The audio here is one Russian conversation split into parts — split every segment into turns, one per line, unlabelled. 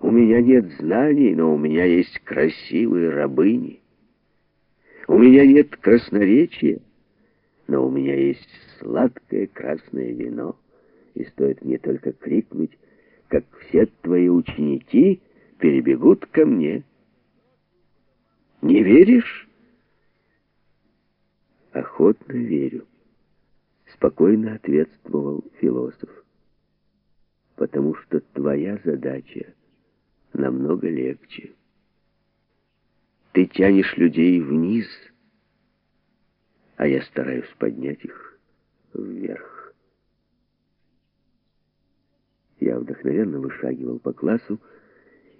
У меня нет знаний, но у меня есть красивые рабыни. У меня нет красноречия, но у меня есть сладкое красное вино, и стоит мне только крикнуть, как все твои ученики перебегут ко мне. Не веришь? Охотно верю. Спокойно ответствовал философ. Потому что твоя задача намного легче. Ты тянешь людей вниз, а я стараюсь поднять их вверх. Я вдохновенно вышагивал по классу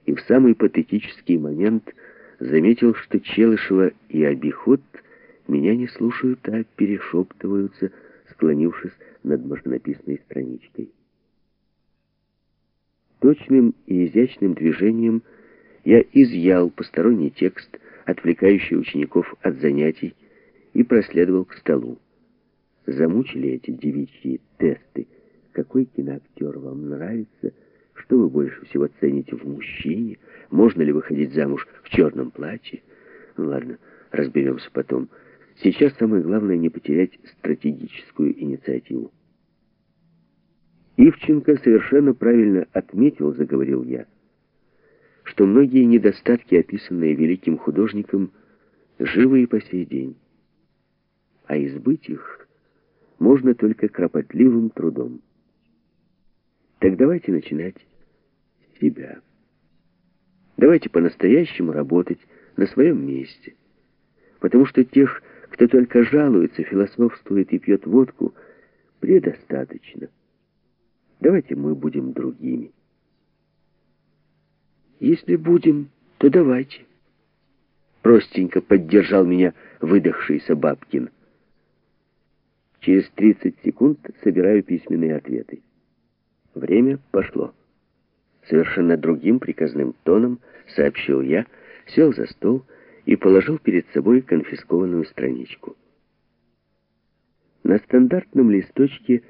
и в самый патетический момент заметил, что Челышева и Обиход меня не слушают, а перешептываются, склонившись над машинописной страничкой. Точным и изящным движением я изъял посторонний текст, отвлекающий учеников от занятий, и проследовал к столу. Замучили эти девичьи тесты. Какой киноактер вам нравится? Что вы больше всего цените в мужчине? Можно ли выходить замуж в черном платье? Ну ладно, разберемся потом. Сейчас самое главное не потерять стратегическую инициативу. Ивченко совершенно правильно отметил, заговорил я, что многие недостатки, описанные великим художником, живы и по сей день. А избыть их можно только кропотливым трудом. Так давайте начинать с себя. Давайте по-настоящему работать на своем месте. Потому что тех, кто только жалуется, философствует и пьет водку, предостаточно. Давайте мы будем другими. Если будем, то давайте. Простенько поддержал меня выдохшийся Бабкин. Через 30 секунд собираю письменные ответы. Время пошло. Совершенно другим приказным тоном сообщил я, сел за стол и положил перед собой конфискованную страничку. На стандартном листочке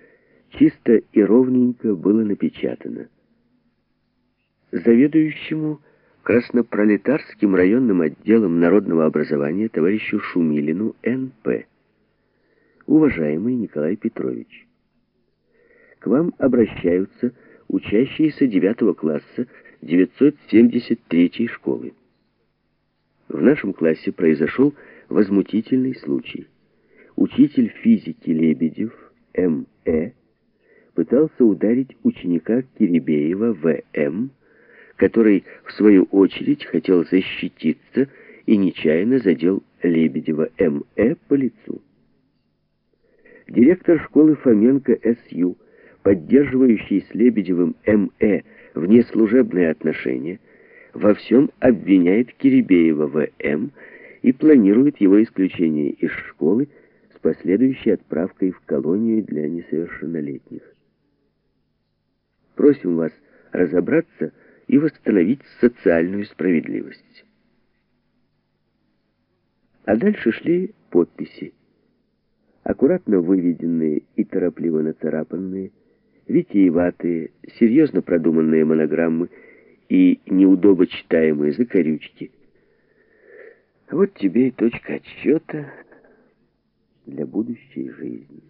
чисто и ровненько было напечатано. Заведующему Краснопролетарским районным отделом народного образования товарищу Шумилину Н.П. Уважаемый Николай Петрович, к вам обращаются учащиеся 9 класса 973 школы. В нашем классе произошел возмутительный случай. Учитель физики Лебедев М.Э пытался ударить ученика Киребеева В.М., который, в свою очередь, хотел защититься и нечаянно задел Лебедева М.Э. по лицу. Директор школы Фоменко С.Ю., поддерживающий с Лебедевым М.Э. внеслужебные отношения, во всем обвиняет Киребеева В.М. и планирует его исключение из школы с последующей отправкой в колонию для несовершеннолетних. Просим вас разобраться и восстановить социальную справедливость. А дальше шли подписи. Аккуратно выведенные и торопливо нацарапанные, витиеватые, серьезно продуманные монограммы и неудобо читаемые закорючки. Вот тебе и точка отсчета для будущей жизни.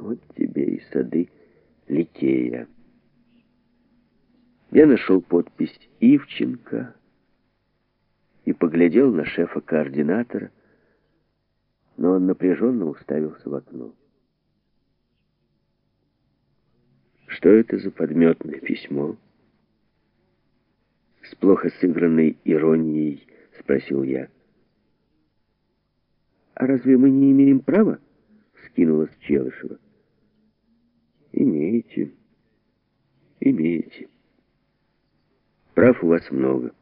Вот тебе и сады Ликея. Я нашел подпись Ивченко и поглядел на шефа-координатора, но он напряженно уставился в окно. Что это за подметное письмо? С плохо сыгранной иронией спросил я. «А разве мы не имеем права?» — вскинулась Челышева. «Имеете, имеете». Прав у вас много.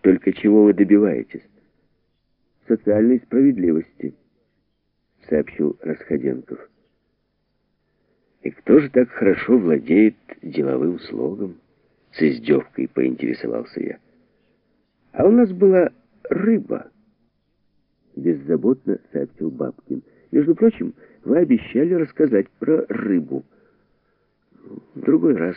Только чего вы добиваетесь? Социальной справедливости, сообщил Расходенков. И кто же так хорошо владеет деловым слогом? С издевкой поинтересовался я. А у нас была рыба. Беззаботно сообщил Бабкин. Между прочим, вы обещали рассказать про рыбу. В другой раз...